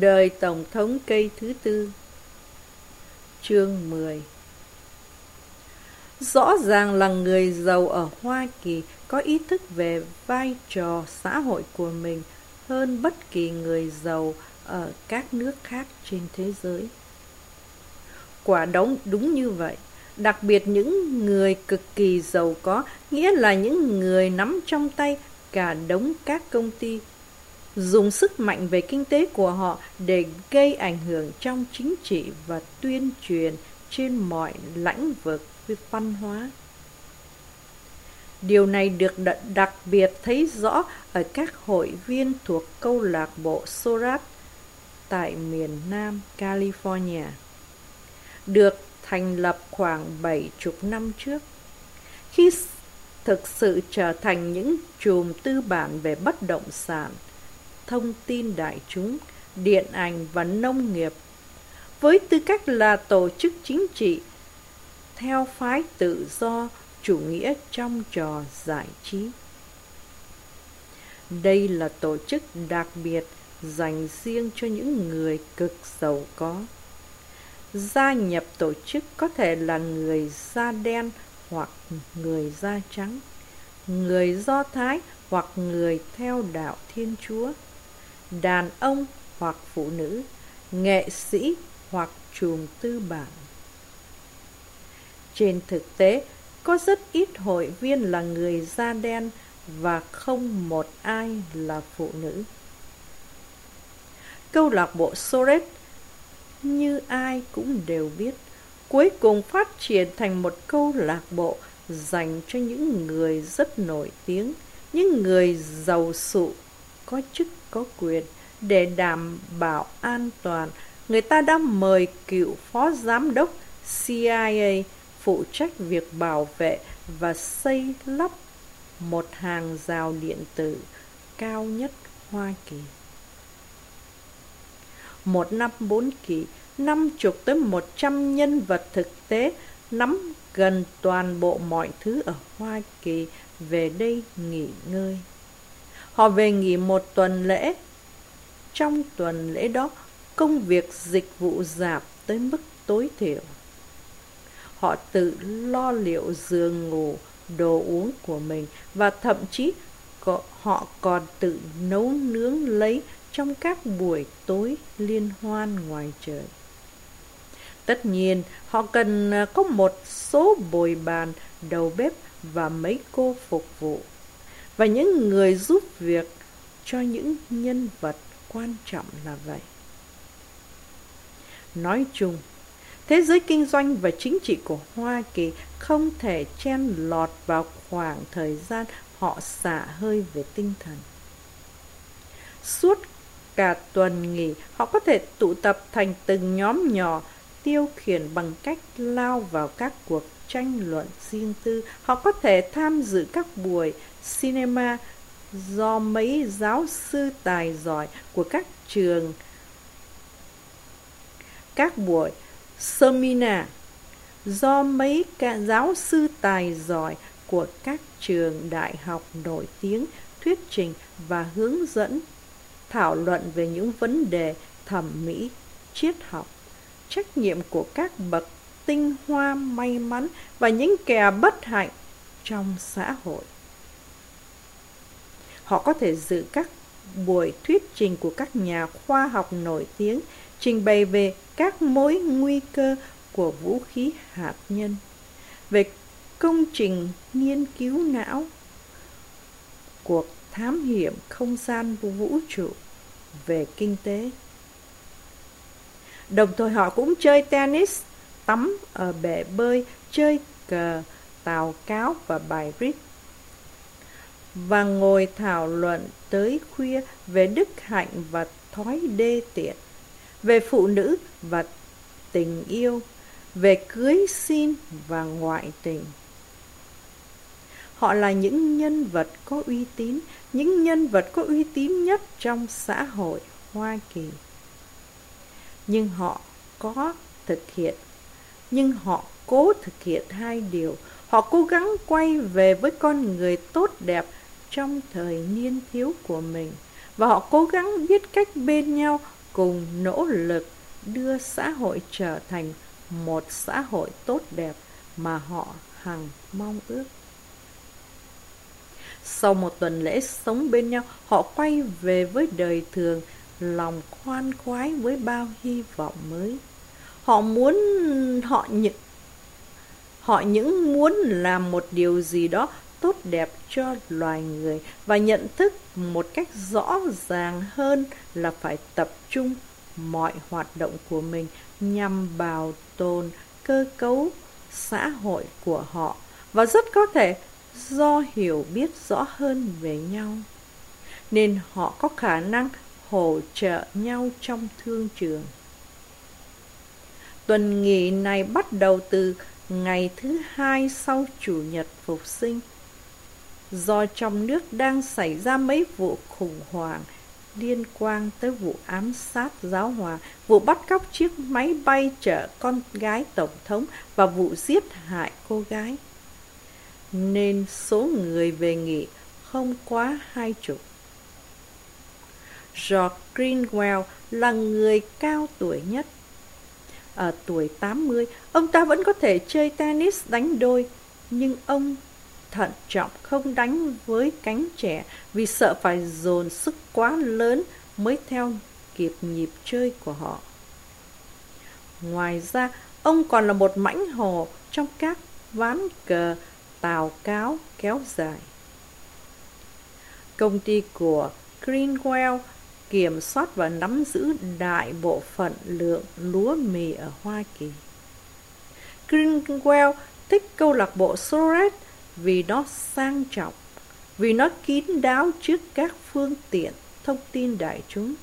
Đời Tổng thống cây thứ tư Chương 10 Rõ ràng là người giàu ở Hoa Kỳ có ý thức về vai trò xã hội của mình hơn bất kỳ người giàu ở các nước khác trên thế giới. Quả đống đúng như vậy, đặc biệt những người cực kỳ giàu có, nghĩa là những người nắm trong tay cả đống các công ty dùng sức mạnh về kinh tế của họ để gây ảnh hưởng trong chính trị và tuyên truyền trên mọi lãnh vực văn hóa. Điều này được đặc biệt thấy rõ ở các hội viên thuộc câu lạc bộ Sorat tại miền Nam California, được thành lập khoảng bảy chục năm trước. Khi thực sự trở thành những chùm tư bản về bất động sản, thông tin đại chúng, điện ảnh và nông nghiệp, với tư cách là tổ chức chính trị theo phái tự do chủ nghĩa trong trò giải trí. Đây là tổ chức đặc biệt dành riêng cho những người cực giàu có. Gia nhập tổ chức có thể là người da đen hoặc người da trắng, người Do Thái hoặc người theo đạo Thiên Chúa, đàn ông hoặc phụ nữ, nghệ sĩ hoặc trùm tư bản. Trên thực tế, có rất ít hội viên là người da đen và không một ai là phụ nữ. Câu lạc bộ Soret như ai cũng đều biết cuối cùng phát triển thành một câu lạc bộ dành cho những người rất nổi tiếng, những người giàu sụ, có chức có quyền để đảm bảo an toàn. Người ta đã mời cựu phó giám đốc CIA phụ trách việc bảo vệ và xây lắp một hàng rào điện tử cao nhất Hoa Kỳ. Một năm bốn kỳ, năm chục tới một trăm nhân vật thực tế nắm gần toàn bộ mọi thứ ở Hoa Kỳ về đây nghỉ ngơi. Họ về nghỉ một tuần lễ. Trong tuần lễ đó, công việc dịch vụ giảm tới mức tối thiểu. Họ tự lo liệu giường ngủ, đồ uống của mình và thậm chí họ còn tự nấu nướng lấy trong các buổi tối liên hoan ngoài trời. Tất nhiên, họ cần à, có một số bồi bàn, đầu bếp và mấy cô phục vụ. Và những người giúp việc cho những nhân vật quan trọng là vậy. Nói chung, thế giới kinh doanh và chính trị của Hoa Kỳ không thể chen lọt vào khoảng thời gian họ xả hơi về tinh thần. Suốt cả tuần nghỉ, họ có thể tụ tập thành từng nhóm nhỏ, tiêu khiển bằng cách lao vào các cuộc tranh luận riêng tư. Họ có thể tham dự các buổi cinema do mấy giáo sư tài giỏi của các trường các buổi seminar do mấy cả giáo sư tài giỏi của các trường đại học nổi tiếng thuyết trình và hướng dẫn thảo luận về những vấn đề thẩm mỹ, triết học, trách nhiệm của các bậc tinh hoa may mắn và những kẻ bất hạnh trong xã hội. Họ có thể dự các buổi thuyết trình của các nhà khoa học nổi tiếng trình bày về các mối nguy cơ của vũ khí hạt nhân, về công trình nghiên cứu não, cuộc thám hiểm không gian vũ trụ về kinh tế. Đồng thời họ cũng chơi tennis, tắm ở bể bơi, chơi cờ, tàu cáo và bài rít. Và ngồi thảo luận tới khuya về đức hạnh và thói đê tiện, về phụ nữ và tình yêu, về cưới xin và ngoại tình. Họ là những nhân vật có uy tín, những nhân vật có uy tín nhất trong xã hội Hoa Kỳ. Nhưng họ có thực hiện, nhưng họ cố thực hiện hai điều. Họ cố gắng quay về với con người tốt đẹp trong thời niên thiếu của mình và họ cố gắng biết cách bên nhau cùng nỗ lực đưa xã hội trở thành một xã hội tốt đẹp mà họ hằng mong ước. Sau một tuần lễ sống bên nhau, họ quay về với đời thường, lòng khoan khoái với bao hy vọng mới. Họ muốn họ những họ những muốn làm một điều gì đó tốt đẹp cho loài người và nhận thức một cách rõ ràng hơn là phải tập trung mọi hoạt động của mình nhằm bảo tồn cơ cấu xã hội của họ và rất có thể do hiểu biết rõ hơn về nhau. Nên họ có khả năng hỗ trợ nhau trong thương trường. Tuần nghỉ này bắt đầu từ ngày thứ hai sau chủ nhật phục sinh do trong nước đang xảy ra mấy vụ khủng hoảng liên quan tới vụ ám sát giáo hòa, vụ bắt cóc chiếc máy bay chở con gái tổng thống và vụ giết hại cô gái. Nên số người về nghỉ không quá hai chục. George Greenwell là người cao tuổi nhất. Ở tuổi 80, ông ta vẫn có thể chơi tennis đánh đôi, nhưng ông thận trọng không đánh với cánh trẻ vì sợ phải dồn sức quá lớn mới theo kịp nhịp chơi của họ. Ngoài ra, ông còn là một mãnh hồ trong các ván cờ tào cáo kéo dài. Công ty của Greenwell kiểm soát và nắm giữ đại bộ phận lượng lúa mì ở Hoa Kỳ. Greenwell thích câu lạc bộ Soret vì nó sang trọng, vì nó kín đáo trước các phương tiện thông tin đại chúng.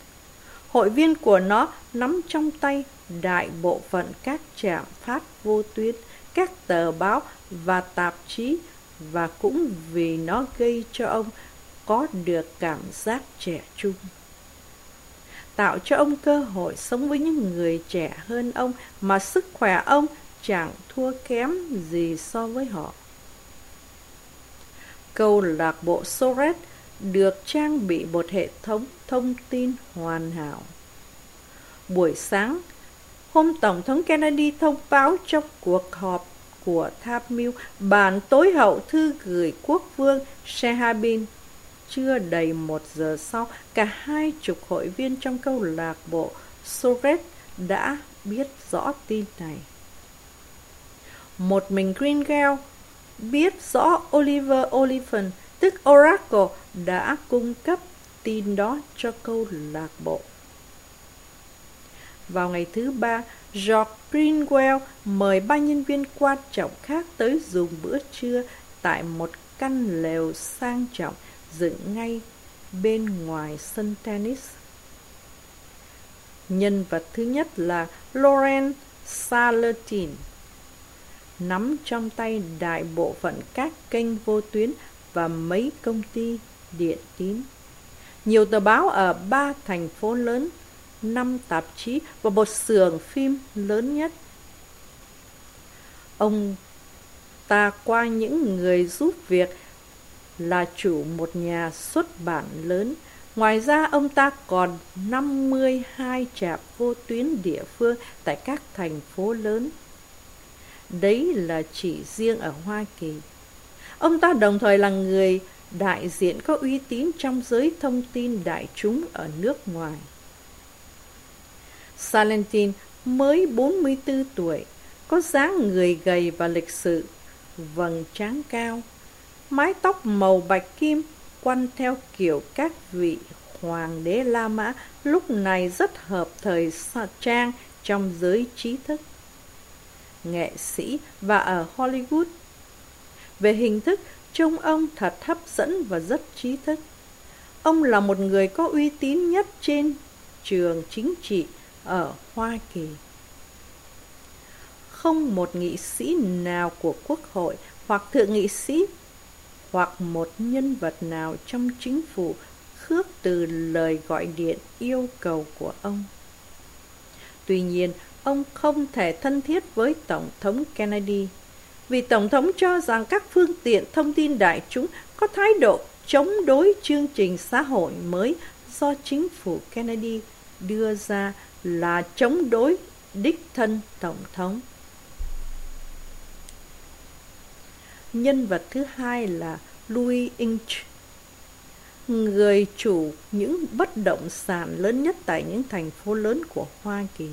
Hội viên của nó nắm trong tay đại bộ phận các trạm phát vô tuyến, các tờ báo và tạp chí và cũng vì nó gây cho ông có được cảm giác trẻ trung tạo cho ông cơ hội sống với những người trẻ hơn ông mà sức khỏe ông chẳng thua kém gì so với họ câu lạc bộ Soret được trang bị một hệ thống thông tin hoàn hảo. Buổi sáng, hôm Tổng thống Kennedy thông báo trong cuộc họp của tham mưu bản tối hậu thư gửi quốc vương Shehabin. Chưa đầy một giờ sau, cả hai chục hội viên trong câu lạc bộ Soret đã biết rõ tin này. Một mình Greenwell biết rõ Oliver Oliphant, tức Oracle, đã cung cấp tin đó cho câu lạc bộ. Vào ngày thứ ba, George Greenwell mời ba nhân viên quan trọng khác tới dùng bữa trưa tại một căn lều sang trọng dựng ngay bên ngoài sân tennis. Nhân vật thứ nhất là Lauren Salatin nắm trong tay đại bộ phận các kênh vô tuyến và mấy công ty điện tín. Nhiều tờ báo ở ba thành phố lớn, năm tạp chí và một xưởng phim lớn nhất. Ông ta qua những người giúp việc là chủ một nhà xuất bản lớn. Ngoài ra ông ta còn 52 trạm vô tuyến địa phương tại các thành phố lớn. Đấy là chỉ riêng ở Hoa Kỳ. Ông ta đồng thời là người đại diện có uy tín trong giới thông tin đại chúng ở nước ngoài. Salentin mới 44 tuổi, có dáng người gầy và lịch sự, vầng trán cao, mái tóc màu bạch kim quăn theo kiểu các vị hoàng đế La Mã lúc này rất hợp thời trang trong giới trí thức nghệ sĩ và ở Hollywood. Về hình thức, trông ông thật hấp dẫn và rất trí thức. Ông là một người có uy tín nhất trên trường chính trị ở Hoa Kỳ. Không một nghị sĩ nào của quốc hội hoặc thượng nghị sĩ hoặc một nhân vật nào trong chính phủ khước từ lời gọi điện yêu cầu của ông. Tuy nhiên, ông không thể thân thiết với Tổng thống Kennedy vì Tổng thống cho rằng các phương tiện thông tin đại chúng có thái độ chống đối chương trình xã hội mới do chính phủ Kennedy đưa ra là chống đối đích thân Tổng thống. Nhân vật thứ hai là Louis Inch, người chủ những bất động sản lớn nhất tại những thành phố lớn của Hoa Kỳ.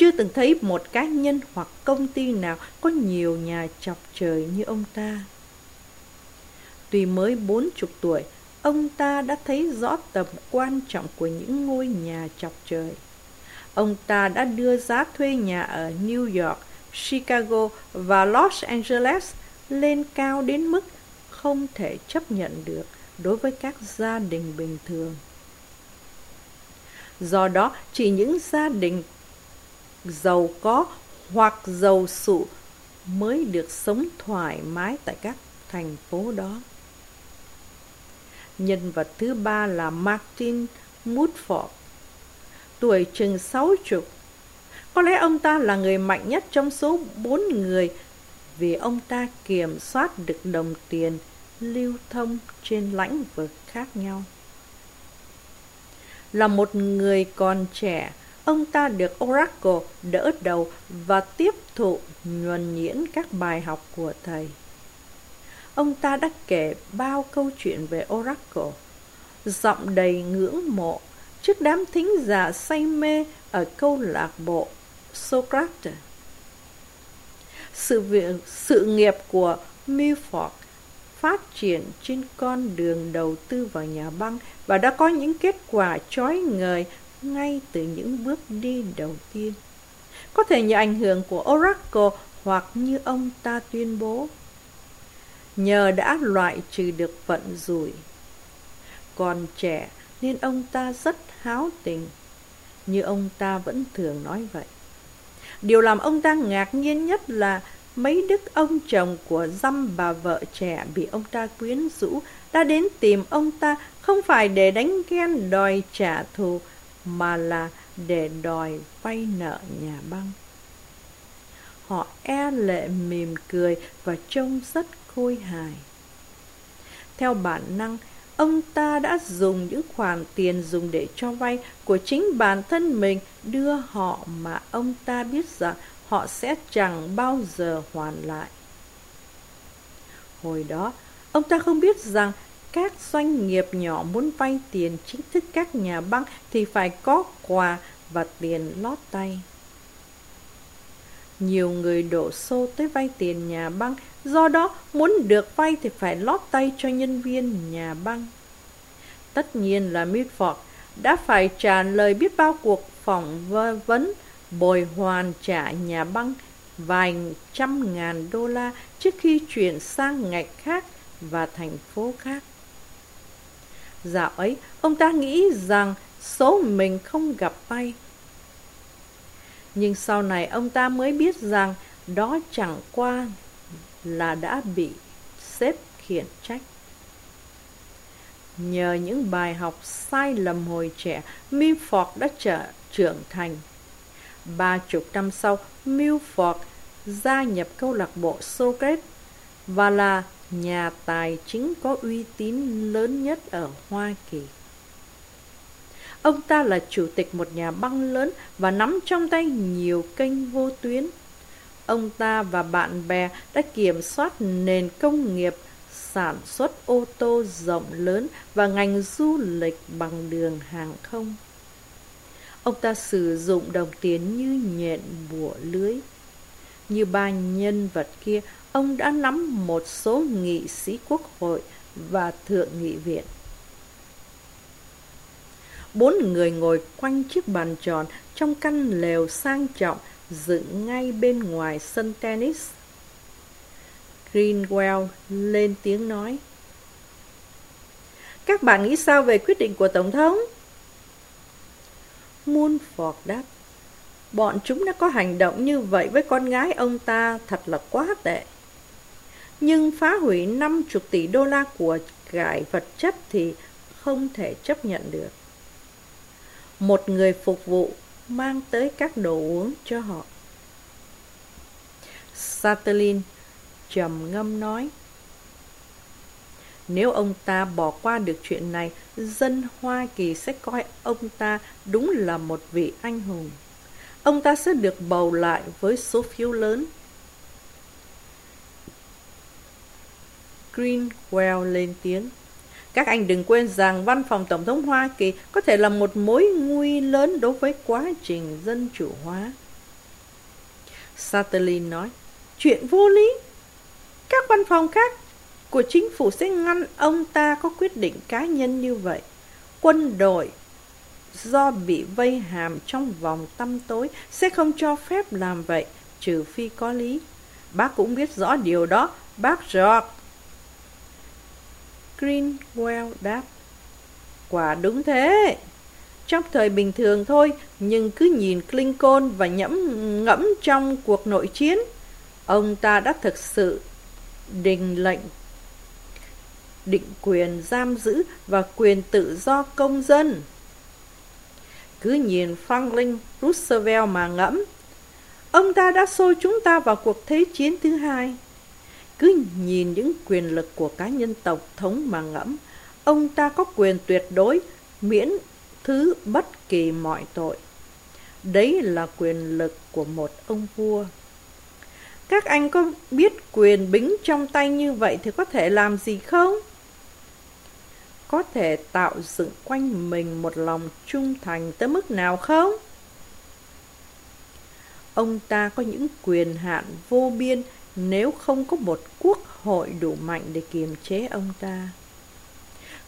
Chưa từng thấy một cá nhân hoặc công ty nào có nhiều nhà chọc trời như ông ta. Tuy mới bốn chục tuổi, ông ta đã thấy rõ tầm quan trọng của những ngôi nhà chọc trời. Ông ta đã đưa giá thuê nhà ở New York, Chicago và Los Angeles lên cao đến mức không thể chấp nhận được đối với các gia đình bình thường. Do đó, chỉ những gia đình giàu có hoặc giàu sụ mới được sống thoải mái tại các thành phố đó. Nhân vật thứ ba là Martin Mudford, tuổi chừng sáu chục. Có lẽ ông ta là người mạnh nhất trong số bốn người vì ông ta kiểm soát được đồng tiền lưu thông trên lãnh vực khác nhau. Là một người còn trẻ, ông ta được Oracle đỡ đầu và tiếp thụ nhuần nhuyễn các bài học của thầy. Ông ta đã kể bao câu chuyện về Oracle, giọng đầy ngưỡng mộ trước đám thính giả say mê ở câu lạc bộ Socrates. Sự, việc, sự nghiệp của Milford phát triển trên con đường đầu tư vào nhà băng và đã có những kết quả chói ngời ngay từ những bước đi đầu tiên. Có thể nhờ ảnh hưởng của Oracle hoặc như ông ta tuyên bố, nhờ đã loại trừ được vận rủi. Còn trẻ nên ông ta rất háo tình, như ông ta vẫn thường nói vậy. Điều làm ông ta ngạc nhiên nhất là mấy đức ông chồng của dăm bà vợ trẻ bị ông ta quyến rũ đã đến tìm ông ta không phải để đánh ghen đòi trả thù mà là để đòi vay nợ nhà băng. Họ e lệ mỉm cười và trông rất khôi hài. Theo bản năng, ông ta đã dùng những khoản tiền dùng để cho vay của chính bản thân mình đưa họ mà ông ta biết rằng họ sẽ chẳng bao giờ hoàn lại. Hồi đó, ông ta không biết rằng các doanh nghiệp nhỏ muốn vay tiền chính thức các nhà băng thì phải có quà và tiền lót tay. Nhiều người đổ xô tới vay tiền nhà băng, do đó muốn được vay thì phải lót tay cho nhân viên nhà băng. Tất nhiên là mitford đã phải trả lời biết bao cuộc phỏng vấn bồi hoàn trả nhà băng vài trăm ngàn đô la trước khi chuyển sang ngạch khác và thành phố khác. Dạo ấy, ông ta nghĩ rằng số mình không gặp may. Nhưng sau này ông ta mới biết rằng đó chẳng qua là đã bị xếp khiển trách. Nhờ những bài học sai lầm hồi trẻ, Milford đã trở trưởng thành. Ba chục năm sau, Milford gia nhập câu lạc bộ Socrates và là nhà tài chính có uy tín lớn nhất ở Hoa Kỳ. Ông ta là chủ tịch một nhà băng lớn và nắm trong tay nhiều kênh vô tuyến. Ông ta và bạn bè đã kiểm soát nền công nghiệp sản xuất ô tô rộng lớn và ngành du lịch bằng đường hàng không. Ông ta sử dụng đồng tiền như nhện bùa lưới. Như ba nhân vật kia, ông đã nắm một số nghị sĩ quốc hội và thượng nghị viện. Bốn người ngồi quanh chiếc bàn tròn trong căn lều sang trọng dựng ngay bên ngoài sân tennis. Greenwell lên tiếng nói. Các bạn nghĩ sao về quyết định của Tổng thống? Moonford đáp. Bọn chúng đã có hành động như vậy với con gái ông ta thật là quá tệ. Nhưng phá hủy 50 tỷ đô la của cải vật chất thì không thể chấp nhận được. Một người phục vụ mang tới các đồ uống cho họ. Satterlin trầm ngâm nói. Nếu ông ta bỏ qua được chuyện này, dân Hoa Kỳ sẽ coi ông ta đúng là một vị anh hùng. Ông ta sẽ được bầu lại với số phiếu lớn. Greenwell lên tiếng. Các anh đừng quên rằng văn phòng Tổng thống Hoa Kỳ có thể là một mối nguy lớn đối với quá trình dân chủ hóa. Satterlin nói, chuyện vô lý. Các văn phòng khác của chính phủ sẽ ngăn ông ta có quyết định cá nhân như vậy. Quân đội do bị vây hàm trong vòng tăm tối sẽ không cho phép làm vậy, trừ phi có lý. Bác cũng biết rõ điều đó, bác George. Greenwell đáp. Quả đúng thế. Trong thời bình thường thôi, nhưng cứ nhìn Lincoln và nhẫm ngẫm trong cuộc nội chiến, ông ta đã thực sự đình lệnh định quyền giam giữ và quyền tự do công dân. Cứ nhìn Franklin Roosevelt mà ngẫm, ông ta đã xôi chúng ta vào cuộc thế chiến thứ hai. Cứ nhìn những quyền lực của cá nhân tổng thống mà ngẫm, ông ta có quyền tuyệt đối miễn thứ bất kỳ mọi tội. Đấy là quyền lực của một ông vua. Các anh có biết quyền bính trong tay như vậy thì có thể làm gì không? Có thể tạo dựng quanh mình một lòng trung thành tới mức nào không? Ông ta có những quyền hạn vô biên nếu không có một quốc hội đủ mạnh để kiềm chế ông ta.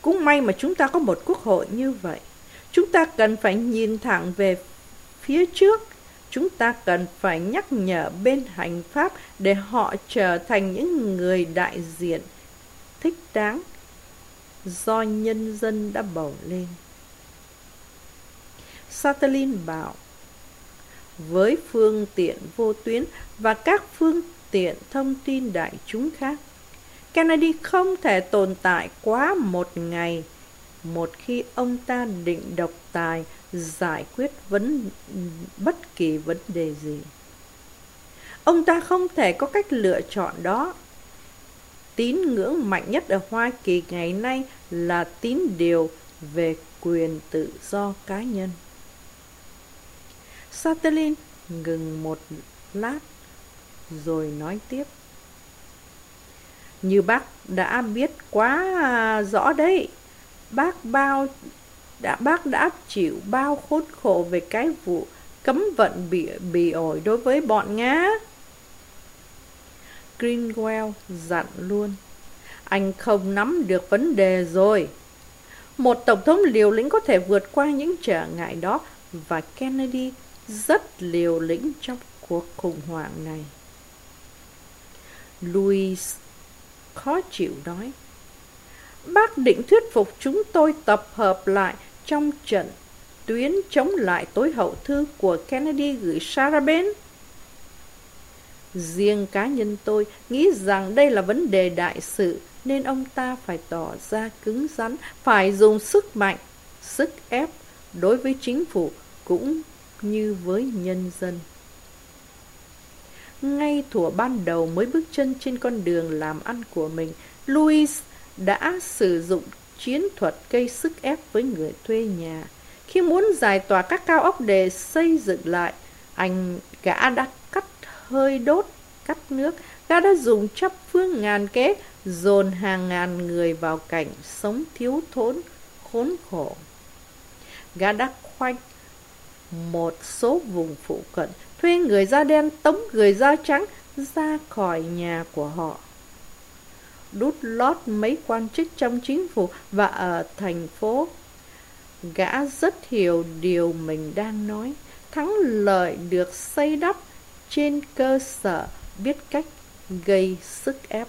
Cũng may mà chúng ta có một quốc hội như vậy. Chúng ta cần phải nhìn thẳng về phía trước. Chúng ta cần phải nhắc nhở bên hành pháp để họ trở thành những người đại diện thích đáng do nhân dân đã bầu lên. Satellin bảo, với phương tiện vô tuyến và các phương tiện thông tin đại chúng khác, Kennedy không thể tồn tại quá một ngày một khi ông ta định độc tài giải quyết vấn bất kỳ vấn đề gì. Ông ta không thể có cách lựa chọn đó. Tín ngưỡng mạnh nhất ở Hoa Kỳ ngày nay là tín điều về quyền tự do cá nhân. Satellin ngừng một lát rồi nói tiếp. Như bác đã biết quá rõ đấy, bác bao đã bác đã chịu bao khốn khổ về cái vụ cấm vận bị bị ổi đối với bọn Nga. Greenwell dặn luôn. Anh không nắm được vấn đề rồi. Một tổng thống liều lĩnh có thể vượt qua những trở ngại đó và Kennedy rất liều lĩnh trong cuộc khủng hoảng này. Louis khó chịu nói. Bác định thuyết phục chúng tôi tập hợp lại trong trận tuyến chống lại tối hậu thư của Kennedy gửi Sarabin. Riêng cá nhân tôi nghĩ rằng đây là vấn đề đại sự nên ông ta phải tỏ ra cứng rắn, phải dùng sức mạnh, sức ép đối với chính phủ cũng như với nhân dân. Ngay thuở ban đầu mới bước chân trên con đường làm ăn của mình, Louis đã sử dụng chiến thuật gây sức ép với người thuê nhà. Khi muốn giải tỏa các cao ốc để xây dựng lại, anh gã đã cắt hơi đốt, cắt nước, gã đã dùng chấp phương ngàn kế, dồn hàng ngàn người vào cảnh sống thiếu thốn, khốn khổ. Gã đã khoanh một số vùng phụ cận, thuê người da đen tống người da trắng ra khỏi nhà của họ đút lót mấy quan chức trong chính phủ và ở thành phố. Gã rất hiểu điều mình đang nói. Thắng lợi được xây đắp trên cơ sở biết cách gây sức ép.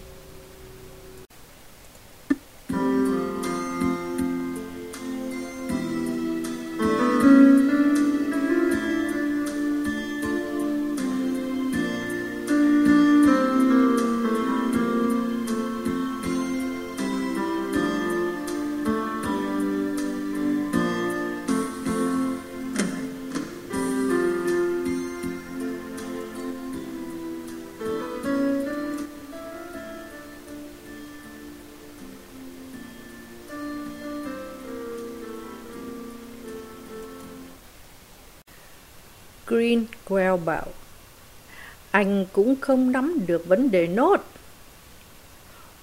Bảo, Anh cũng không nắm được vấn đề nốt.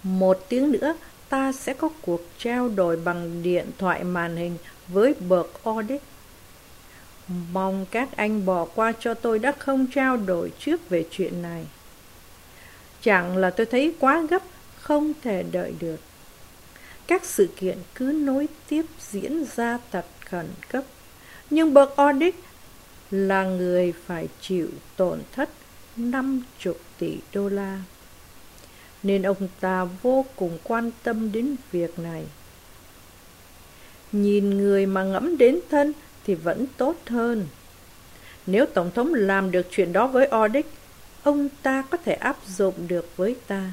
Một tiếng nữa, ta sẽ có cuộc trao đổi bằng điện thoại màn hình với bậc audit Mong các anh bỏ qua cho tôi đã không trao đổi trước về chuyện này. Chẳng là tôi thấy quá gấp, Không thể đợi được. Các sự kiện cứ nối tiếp diễn ra thật khẩn cấp. Nhưng bậc audit là người phải chịu tổn thất 50 tỷ đô la. Nên ông ta vô cùng quan tâm đến việc này. Nhìn người mà ngẫm đến thân thì vẫn tốt hơn. Nếu Tổng thống làm được chuyện đó với Ordick, ông ta có thể áp dụng được với ta.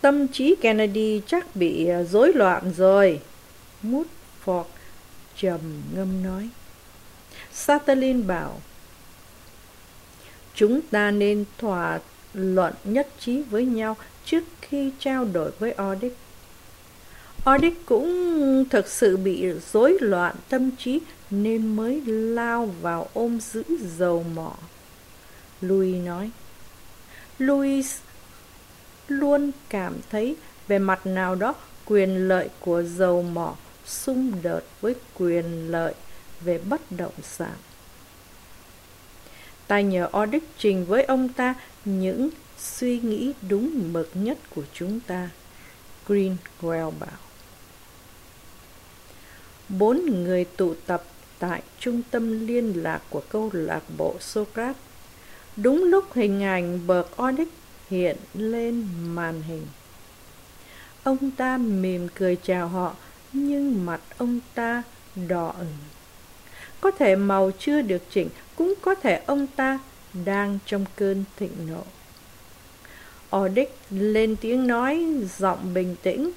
Tâm trí Kennedy chắc bị rối loạn rồi. Moodford trầm ngâm nói. Satelin bảo, chúng ta nên thỏa luận nhất trí với nhau trước khi trao đổi với Odic. Odic cũng thực sự bị rối loạn tâm trí nên mới lao vào ôm giữ dầu mỏ. Louis nói. Louis luôn cảm thấy về mặt nào đó quyền lợi của dầu mỏ xung đột với quyền lợi về bất động sản. Ta nhờ Audit trình với ông ta những suy nghĩ đúng mực nhất của chúng ta. Greenwell bảo. Bốn người tụ tập tại trung tâm liên lạc của câu lạc bộ Socrates. Đúng lúc hình ảnh bậc Audit hiện lên màn hình. Ông ta mỉm cười chào họ nhưng mặt ông ta đỏ ửng. Có thể màu chưa được chỉnh, cũng có thể ông ta đang trong cơn thịnh nộ. Ordick lên tiếng nói giọng bình tĩnh.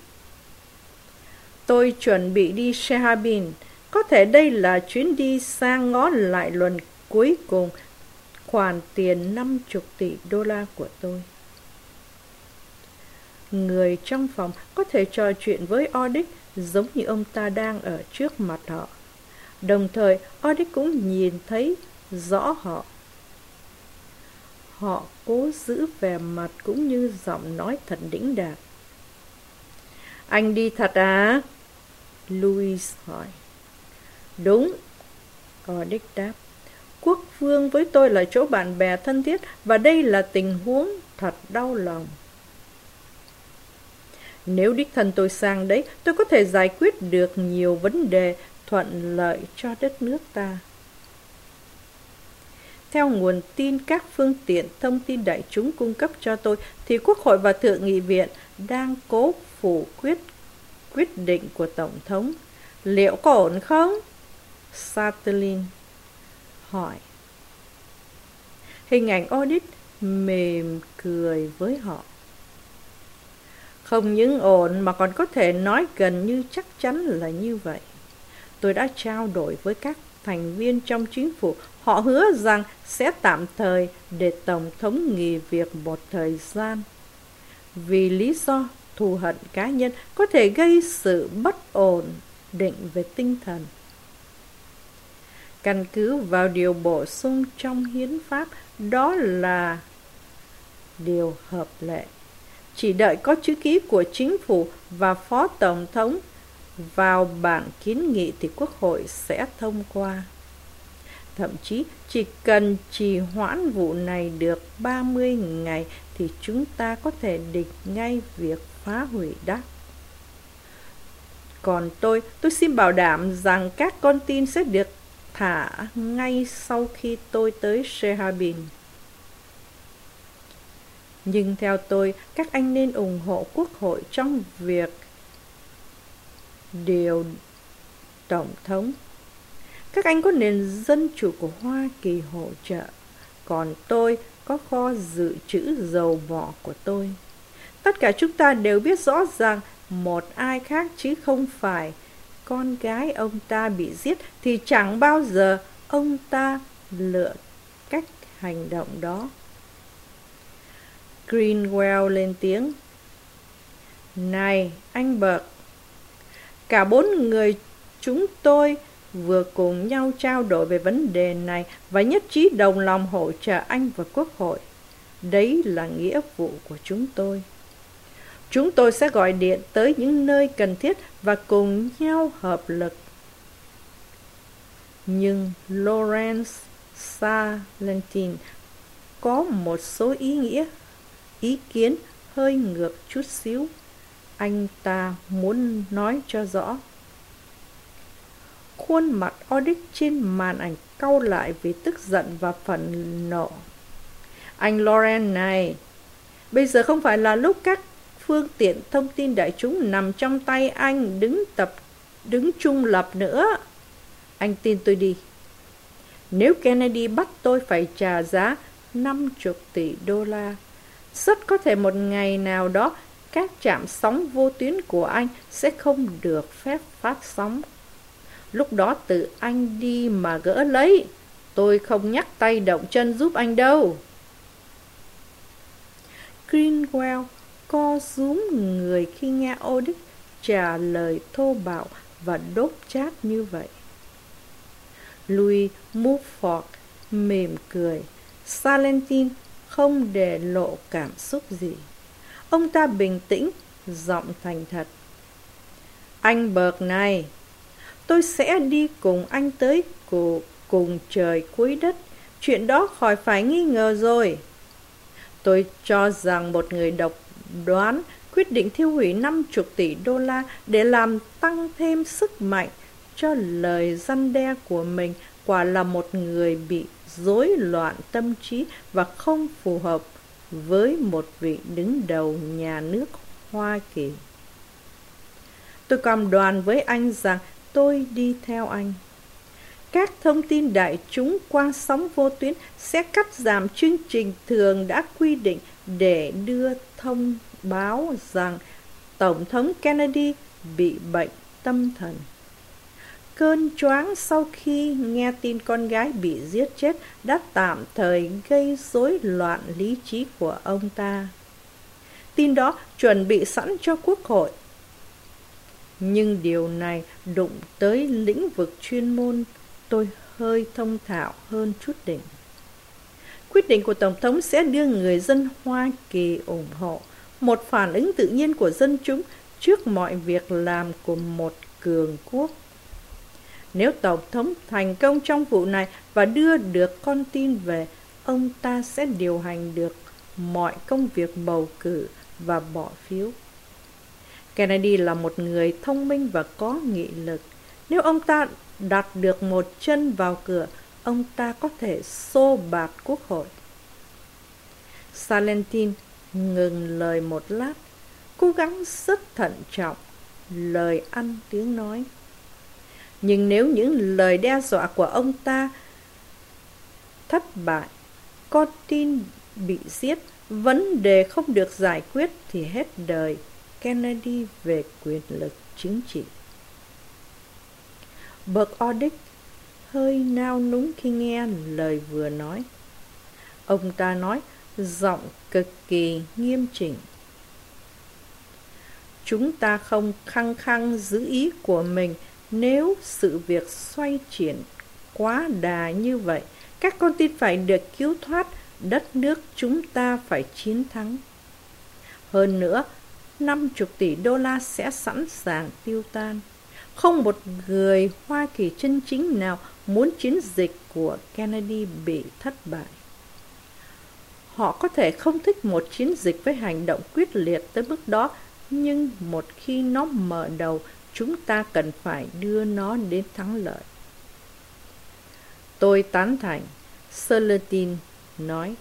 Tôi chuẩn bị đi Shehabin. Có thể đây là chuyến đi sang ngõ lại lần cuối cùng khoản tiền 50 tỷ đô la của tôi. Người trong phòng có thể trò chuyện với Ordick giống như ông ta đang ở trước mặt họ. Đồng thời, Odic cũng nhìn thấy rõ họ. Họ cố giữ vẻ mặt cũng như giọng nói thật đĩnh đạc. Anh đi thật à? Louis hỏi. Đúng, Odic đáp. Quốc vương với tôi là chỗ bạn bè thân thiết và đây là tình huống thật đau lòng. Nếu đích thân tôi sang đấy, tôi có thể giải quyết được nhiều vấn đề thuận lợi cho đất nước ta. Theo nguồn tin các phương tiện thông tin đại chúng cung cấp cho tôi, thì Quốc hội và Thượng nghị viện đang cố phủ quyết quyết định của Tổng thống. Liệu có ổn không? Satelin hỏi. Hình ảnh audit mềm cười với họ. Không những ổn, mà còn có thể nói gần như chắc chắn là như vậy. Tôi đã trao đổi với các thành viên trong chính phủ. Họ hứa rằng sẽ tạm thời để Tổng thống nghỉ việc một thời gian. Vì lý do thù hận cá nhân, có thể gây sự bất ổn định về tinh thần. Căn cứ vào điều bổ sung trong hiến pháp, đó là điều hợp lệ chỉ đợi có chữ ký của chính phủ và phó tổng thống vào bản kiến nghị thì quốc hội sẽ thông qua. Thậm chí chỉ cần trì hoãn vụ này được 30 ngày thì chúng ta có thể địch ngay việc phá hủy đắc. Còn tôi, tôi xin bảo đảm rằng các con tin sẽ được thả ngay sau khi tôi tới Shehabin. Nhưng theo tôi, các anh nên ủng hộ Quốc hội trong việc điều Tổng thống. Các anh có nền dân chủ của Hoa Kỳ hỗ trợ, còn tôi có kho dự trữ dầu mỏ của tôi. Tất cả chúng ta đều biết rõ rằng một ai khác chứ không phải con gái ông ta bị giết thì chẳng bao giờ ông ta lựa cách hành động đó. Greenwell lên tiếng. Này, anh Bert, cả bốn người chúng tôi vừa cùng nhau trao đổi về vấn đề này và nhất trí đồng lòng hỗ trợ anh và Quốc hội. Đấy là nghĩa vụ của chúng tôi. Chúng tôi sẽ gọi điện tới những nơi cần thiết và cùng nhau hợp lực. Nhưng Lawrence Salentin có một số ý nghĩa, ý kiến hơi ngược chút xíu. Anh ta muốn nói cho rõ. Khuôn mặt Odic trên màn ảnh cau lại vì tức giận và phẫn nộ. Anh Loren này, bây giờ không phải là lúc các phương tiện thông tin đại chúng nằm trong tay anh đứng tập đứng trung lập nữa. Anh tin tôi đi. Nếu Kennedy bắt tôi phải trả giá 50 tỷ đô la, rất có thể một ngày nào đó, các trạm sóng vô tuyến của anh sẽ không được phép phát sóng. Lúc đó tự anh đi mà gỡ lấy. Tôi không nhắc tay động chân giúp anh đâu. Greenwell co rúm người khi nghe Odic trả lời thô bạo và đốt chát như vậy. Louis Mufford mỉm cười. Salentin không để lộ cảm xúc gì. Ông ta bình tĩnh, giọng thành thật. Anh bợt này, tôi sẽ đi cùng anh tới cùng, cùng trời cuối đất. Chuyện đó khỏi phải nghi ngờ rồi. Tôi cho rằng một người độc đoán quyết định thiêu hủy 50 tỷ đô la để làm tăng thêm sức mạnh cho lời răn đe của mình quả là một người bị rối loạn tâm trí và không phù hợp với một vị đứng đầu nhà nước Hoa Kỳ. Tôi cam đoàn với anh rằng tôi đi theo anh. Các thông tin đại chúng qua sóng vô tuyến sẽ cắt giảm chương trình thường đã quy định để đưa thông báo rằng Tổng thống Kennedy bị bệnh tâm thần. Cơn choáng sau khi nghe tin con gái bị giết chết đã tạm thời gây rối loạn lý trí của ông ta. Tin đó chuẩn bị sẵn cho quốc hội. Nhưng điều này đụng tới lĩnh vực chuyên môn tôi hơi thông thạo hơn chút đỉnh. Quyết định của Tổng thống sẽ đưa người dân Hoa Kỳ ủng hộ, một phản ứng tự nhiên của dân chúng trước mọi việc làm của một cường quốc. Nếu Tổng thống thành công trong vụ này và đưa được con tin về, ông ta sẽ điều hành được mọi công việc bầu cử và bỏ phiếu. Kennedy là một người thông minh và có nghị lực. Nếu ông ta đặt được một chân vào cửa, ông ta có thể xô bạt quốc hội. Salentin ngừng lời một lát, cố gắng rất thận trọng, lời ăn tiếng nói. Nhưng nếu những lời đe dọa của ông ta thất bại, con tin bị giết, vấn đề không được giải quyết thì hết đời Kennedy về quyền lực chính trị. Bậc Odic hơi nao núng khi nghe lời vừa nói. Ông ta nói giọng cực kỳ nghiêm chỉnh. Chúng ta không khăng khăng giữ ý của mình nếu sự việc xoay chuyển quá đà như vậy. Các con tin phải được cứu thoát, đất nước chúng ta phải chiến thắng. Hơn nữa, 50 tỷ đô la sẽ sẵn sàng tiêu tan. Không một người Hoa Kỳ chân chính nào muốn chiến dịch của Kennedy bị thất bại. Họ có thể không thích một chiến dịch với hành động quyết liệt tới mức đó, nhưng một khi nó mở đầu, chúng ta cần phải đưa nó đến thắng lợi. Tôi tán thành, Seletin nói.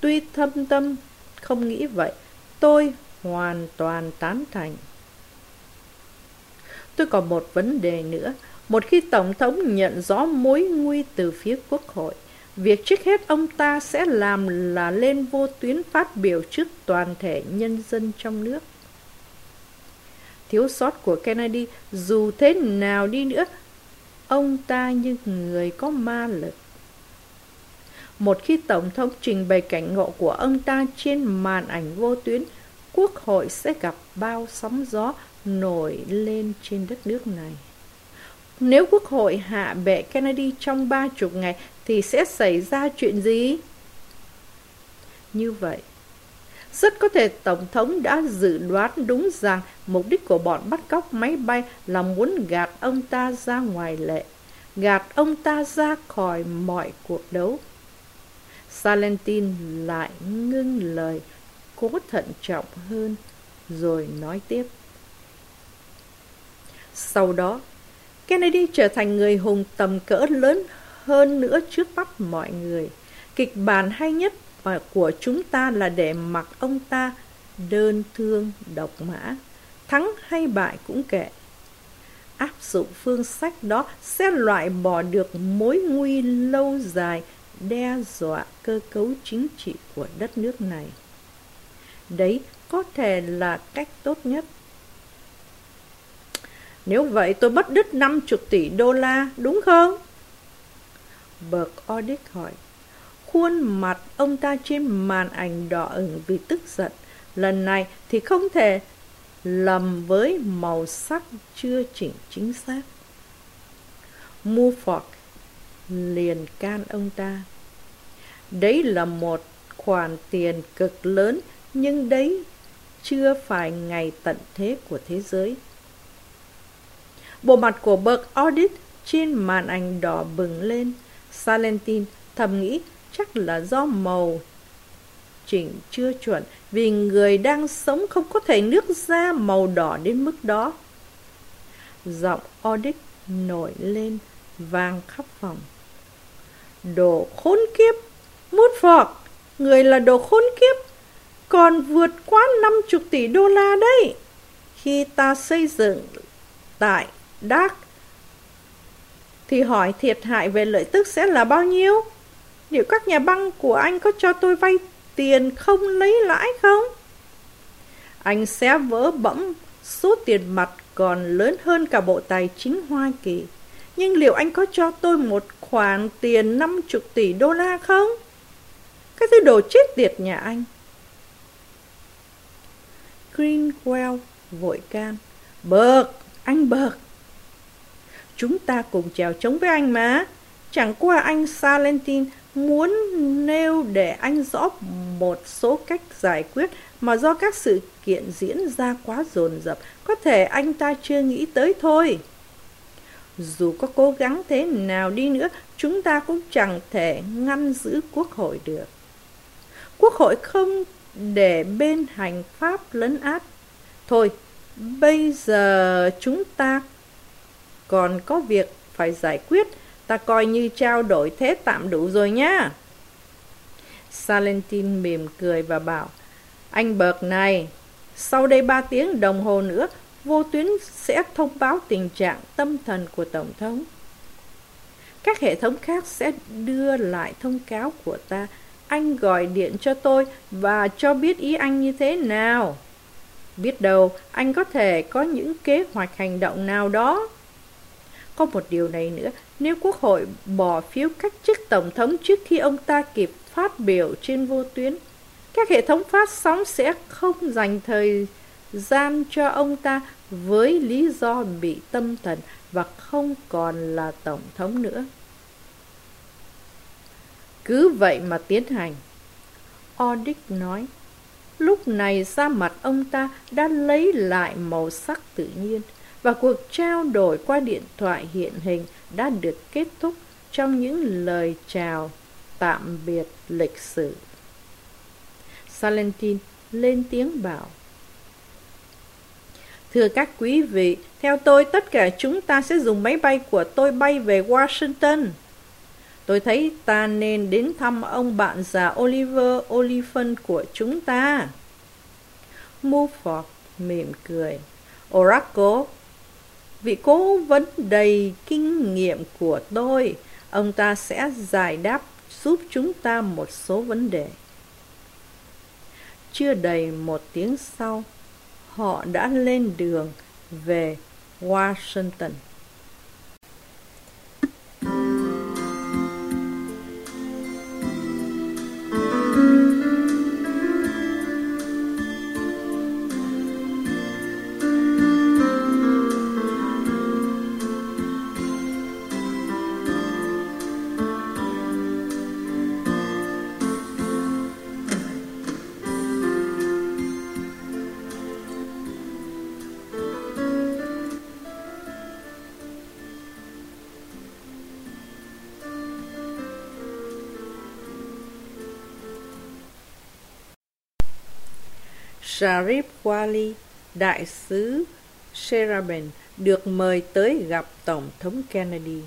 Tuy thâm tâm không nghĩ vậy, tôi hoàn toàn tán thành. Tôi còn một vấn đề nữa. Một khi Tổng thống nhận rõ mối nguy từ phía Quốc hội, việc trước hết ông ta sẽ làm là lên vô tuyến phát biểu trước toàn thể nhân dân trong nước. Thiếu sót của Kennedy dù thế nào đi nữa, ông ta như người có ma lực. Một khi Tổng thống trình bày cảnh ngộ của ông ta trên màn ảnh vô tuyến, Quốc hội sẽ gặp bao sóng gió nổi lên trên đất nước này. Nếu Quốc hội hạ bệ Kennedy trong ba chục ngày thì sẽ xảy ra chuyện gì? Như vậy, rất có thể Tổng thống đã dự đoán đúng rằng mục đích của bọn bắt cóc máy bay là muốn gạt ông ta ra ngoài lệ, gạt ông ta ra khỏi mọi cuộc đấu. Salentin lại ngưng lời, cố thận trọng hơn, rồi nói tiếp. Sau đó, Kennedy trở thành người hùng tầm cỡ lớn hơn nữa trước mắt mọi người. Kịch bản hay nhất Ờ, của chúng ta là để mặc ông ta đơn thương độc mã, thắng hay bại cũng kệ. Áp dụng phương sách đó sẽ loại bỏ được mối nguy lâu dài đe dọa cơ cấu chính trị của đất nước này. Đấy có thể là cách tốt nhất. Nếu vậy tôi mất đứt 50 tỷ đô la, đúng không? Bậc Audit hỏi. Khuôn mặt ông ta trên màn ảnh đỏ ửng vì tức giận. Lần này thì không thể lầm với màu sắc chưa chỉnh chính xác. Muford liền can ông ta. Đấy là một khoản tiền cực lớn, nhưng đấy chưa phải ngày tận thế của thế giới. Bộ mặt của bậc audit trên màn ảnh đỏ bừng lên. Salentin thầm nghĩ chắc là do màu chỉnh chưa chuẩn, vì người đang sống không có thể nước da màu đỏ đến mức đó. Giọng odic nổi lên, vang khắp phòng. Đồ khốn kiếp! Mút phọc! Người là đồ khốn kiếp! Còn vượt quá 50 tỷ đô la đấy! Khi ta xây dựng tại Dark, thì hỏi thiệt hại về lợi tức sẽ là bao nhiêu? Liệu các nhà băng của anh có cho tôi vay tiền không lấy lãi không? Anh sẽ vỡ bẫm số tiền mặt còn lớn hơn cả Bộ Tài chính Hoa Kỳ. Nhưng liệu anh có cho tôi một khoản tiền 50 tỷ đô la không? Cái thứ đồ chết tiệt nhà anh. Greenwell vội can. Bợt, anh bợt. Chúng ta cùng chèo chống với anh mà. Chẳng qua anh Salentin muốn nêu để anh rõ một số cách giải quyết mà do các sự kiện diễn ra quá dồn dập, có thể anh ta chưa nghĩ tới thôi. Dù có cố gắng thế nào đi nữa, chúng ta cũng chẳng thể ngăn giữ quốc hội được. Quốc hội không để bên hành pháp lấn át. Thôi, bây giờ chúng ta còn có việc phải giải quyết, ta coi như trao đổi thế tạm đủ rồi nhá. Salentin mỉm cười và bảo, anh bậc này, sau đây ba tiếng đồng hồ nữa, vô tuyến sẽ thông báo tình trạng tâm thần của Tổng thống. Các hệ thống khác sẽ đưa lại thông cáo của ta. Anh gọi điện cho tôi và cho biết ý anh như thế nào. Biết đâu anh có thể có những kế hoạch hành động nào đó. Có một điều này nữa, nếu Quốc hội bỏ phiếu cách chức Tổng thống trước khi ông ta kịp phát biểu trên vô tuyến, các hệ thống phát sóng sẽ không dành thời gian cho ông ta với lý do bị tâm thần và không còn là Tổng thống nữa. Cứ vậy mà tiến hành. Odic nói, lúc này da mặt ông ta đã lấy lại màu sắc tự nhiên và cuộc trao đổi qua điện thoại hiện hình đã được kết thúc trong những lời chào tạm biệt lịch sử. Salentin lên tiếng bảo. Thưa các quý vị, theo tôi tất cả chúng ta sẽ dùng máy bay của tôi bay về Washington. Tôi thấy ta nên đến thăm ông bạn già Oliver Oliphant của chúng ta. Muford mỉm cười. Oracle, vị cố vấn đầy kinh nghiệm của tôi, ông ta sẽ giải đáp giúp chúng ta một số vấn đề. Chưa đầy một tiếng sau, họ đã lên đường về Washington. Sharif Wali, đại sứ Sheraben, được mời tới gặp Tổng thống Kennedy.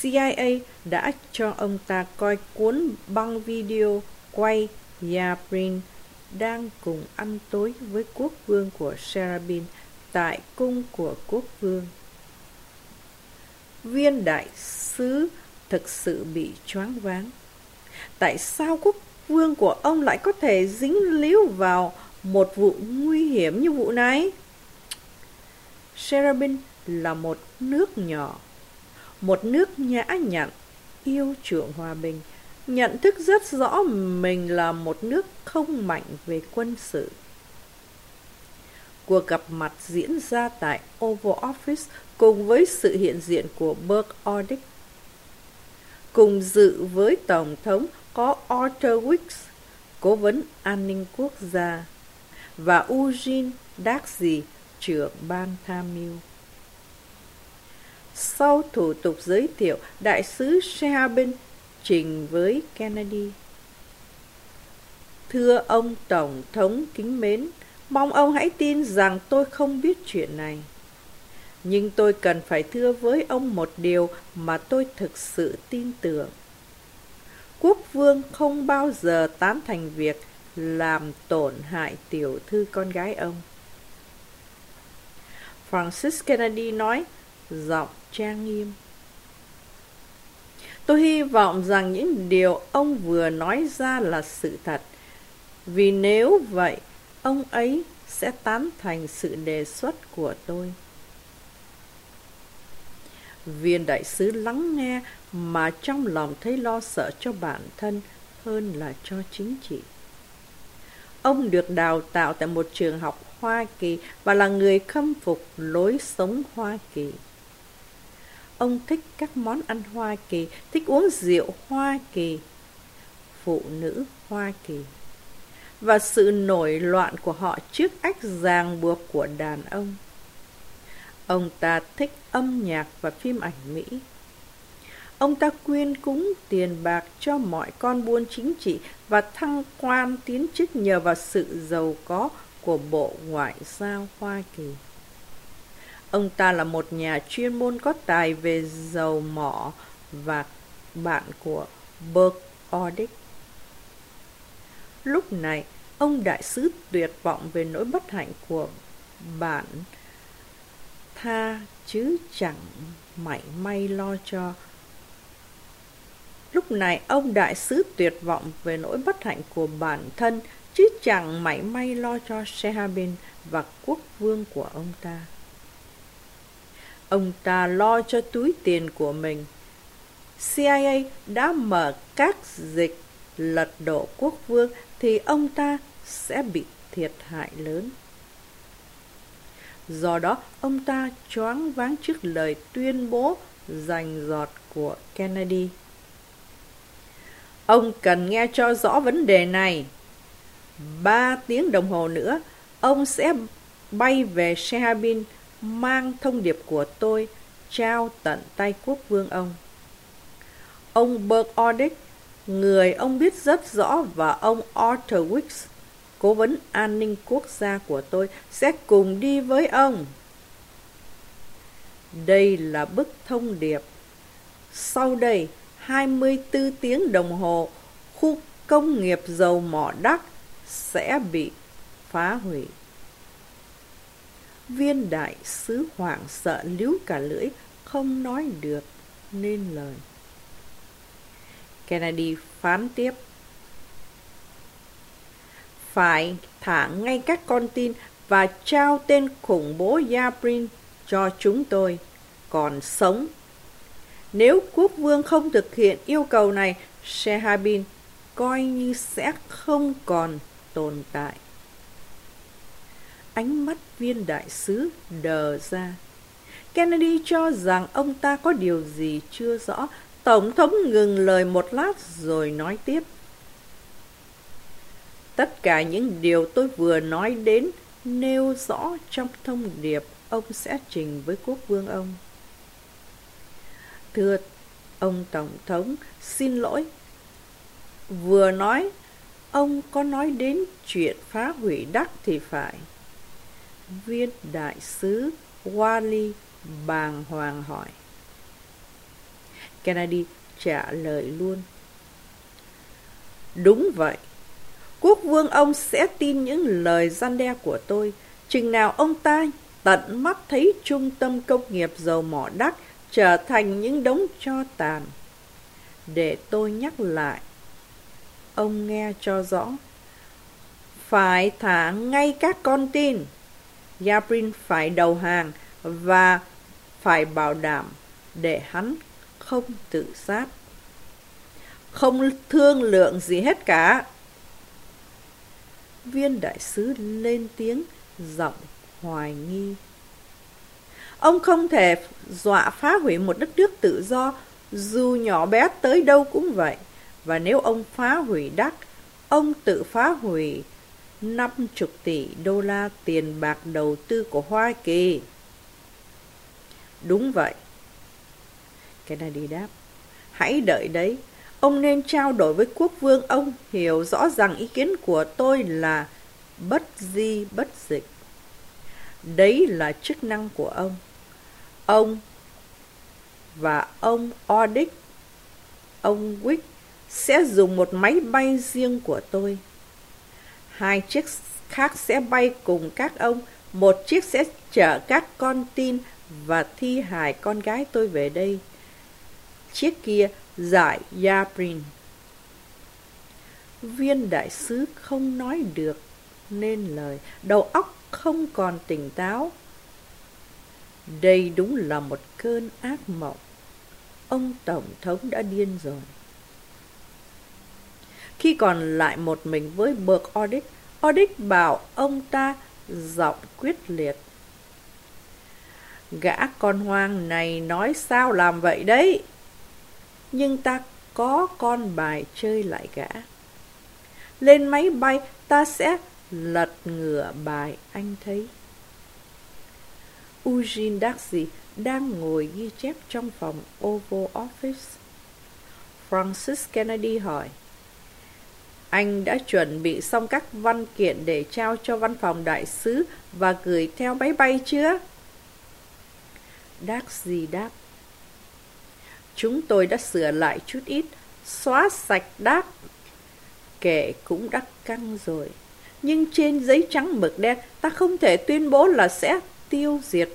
CIA đã cho ông ta coi cuốn băng video quay Yabrin đang cùng ăn tối với quốc vương của Serabin tại cung của quốc vương. Viên đại sứ thực sự bị choáng váng. Tại sao quốc vương của ông lại có thể dính líu vào một vụ nguy hiểm như vụ này? Serabin là một nước nhỏ, một nước nhã nhặn, yêu chuộng hòa bình, nhận thức rất rõ mình là một nước không mạnh về quân sự. Cuộc gặp mặt diễn ra tại Oval Office cùng với sự hiện diện của Burke Ordick. Cùng dự với Tổng thống có Arthur Wicks, cố vấn an ninh quốc gia, và Eugene Daxi, trưởng ban tham mưu. Sau thủ tục giới thiệu, đại sứ Sherbin trình với Kennedy. Thưa ông Tổng thống kính mến, mong ông hãy tin rằng tôi không biết chuyện này. Nhưng tôi cần phải thưa với ông một điều mà tôi thực sự tin tưởng quốc vương không bao giờ tán thành việc làm tổn hại tiểu thư con gái ông. Francis Kennedy nói, giọng trang nghiêm. Tôi hy vọng rằng những điều ông vừa nói ra là sự thật, vì nếu vậy, ông ấy sẽ tán thành sự đề xuất của tôi. Viên đại sứ lắng nghe mà trong lòng thấy lo sợ cho bản thân hơn là cho chính trị. Ông được đào tạo tại một trường học Hoa Kỳ và là người khâm phục lối sống Hoa Kỳ. Ông thích các món ăn Hoa Kỳ, thích uống rượu Hoa Kỳ, phụ nữ Hoa Kỳ và sự nổi loạn của họ trước ách ràng buộc của đàn ông. Ông ta thích âm nhạc và phim ảnh Mỹ. Ông ta quyên cúng tiền bạc cho mọi con buôn chính trị và thăng quan tiến chức nhờ vào sự giàu có của Bộ Ngoại giao Hoa Kỳ. Ông ta là một nhà chuyên môn có tài về dầu mỏ và bạn của Burke Ordick. Lúc này, ông đại sứ tuyệt vọng về nỗi bất hạnh của bạn tha chứ chẳng mảy may lo cho Lúc này ông đại sứ tuyệt vọng về nỗi bất hạnh của bản thân, chứ chẳng mảy may lo cho sehabin và quốc vương của ông ta. Ông ta lo cho túi tiền của mình. CIA đã mở các dịch lật đổ quốc vương thì ông ta sẽ bị thiệt hại lớn. Do đó, ông ta choáng váng trước lời tuyên bố giành giọt của Kennedy. Ông cần nghe cho rõ vấn đề này. Ba tiếng đồng hồ nữa, ông sẽ bay về Shehabin mang thông điệp của tôi trao tận tay quốc vương ông. Ông Burke Ordick, người ông biết rất rõ và ông Arthur Wicks, cố vấn an ninh quốc gia của tôi, sẽ cùng đi với ông. Đây là bức thông điệp. Sau đây, 24 tiếng đồng hồ, khu công nghiệp dầu mỏ đắc sẽ bị phá hủy. Viên đại sứ hoảng sợ líu cả lưỡi, không nói được nên lời. Kennedy phán tiếp. Phải thả ngay các con tin và trao tên khủng bố Yabrin cho chúng tôi, còn sống. Nếu quốc vương không thực hiện yêu cầu này, Shehabin coi như sẽ không còn tồn tại. Ánh mắt viên đại sứ đờ ra. Kennedy cho rằng ông ta có điều gì chưa rõ. Tổng thống ngừng lời một lát rồi nói tiếp. Tất cả những điều tôi vừa nói đến nêu rõ trong thông điệp ông sẽ trình với quốc vương ông. Thưa ông Tổng thống, xin lỗi. Vừa nói, ông có nói đến chuyện phá hủy đắc thì phải. Viên đại sứ Wally bàng hoàng hỏi. Kennedy trả lời luôn. Đúng vậy. Quốc vương ông sẽ tin những lời gian đe của tôi. Chừng nào ông ta tận mắt thấy trung tâm công nghiệp dầu mỏ đắc trở thành những đống cho tàn. Để tôi nhắc lại. Ông nghe cho rõ. Phải thả ngay các con tin. Yabrin phải đầu hàng và phải bảo đảm để hắn không tự sát. Không thương lượng gì hết cả. Viên đại sứ lên tiếng, giọng hoài nghi. Ông không thể dọa phá hủy một đất nước tự do, dù nhỏ bé tới đâu cũng vậy. Và nếu ông phá hủy đắc, ông tự phá hủy 50 tỷ đô la tiền bạc đầu tư của Hoa Kỳ. Đúng vậy. Kennedy đáp. Hãy đợi đấy. Ông nên trao đổi với quốc vương ông hiểu rõ rằng ý kiến của tôi là bất di bất dịch. Đấy là chức năng của ông. Ông và ông Ordick, ông Wick sẽ dùng một máy bay riêng của tôi. Hai chiếc khác sẽ bay cùng các ông, một chiếc sẽ chở các con tin và thi hài con gái tôi về đây. Chiếc kia giải Yabrin. Viên đại sứ không nói được nên lời, đầu óc không còn tỉnh táo. Đây đúng là một cơn ác mộng. Ông Tổng thống đã điên rồi. Khi còn lại một mình với bậc Ordick, Ordick bảo ông ta giọng quyết liệt. Gã con hoang này nói sao làm vậy đấy? Nhưng ta có con bài chơi lại gã. Lên máy bay ta sẽ lật ngửa bài anh thấy. Eugene Darcy đang ngồi ghi chép trong phòng Oval Office. Francis Kennedy hỏi. Anh đã chuẩn bị xong các văn kiện để trao cho văn phòng đại sứ và gửi theo máy bay chưa? Darcy đáp. Chúng tôi đã sửa lại chút ít, xóa sạch đáp. Kệ cũng đã căng rồi. Nhưng trên giấy trắng mực đen, ta không thể tuyên bố là sẽ tiêu diệt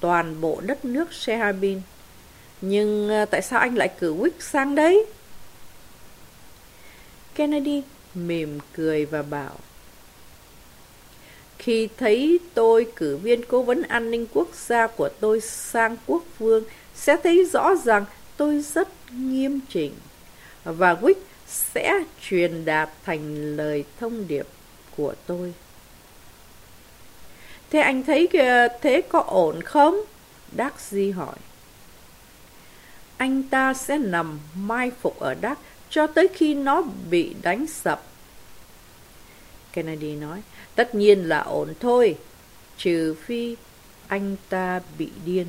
toàn bộ đất nước Shehabin. Nhưng ờ, tại sao anh lại cử Wick sang đấy? Kennedy mỉm cười và bảo, Khi thấy tôi cử viên cố vấn an ninh quốc gia của tôi sang quốc vương, sẽ thấy rõ rằng tôi rất nghiêm chỉnh và Wick sẽ truyền đạt thành lời thông điệp của tôi. Thế anh thấy thế có ổn không? Darcy hỏi. Anh ta sẽ nằm mai phục ở Đắc cho tới khi nó bị đánh sập. Kennedy nói, tất nhiên là ổn thôi, trừ phi anh ta bị điên.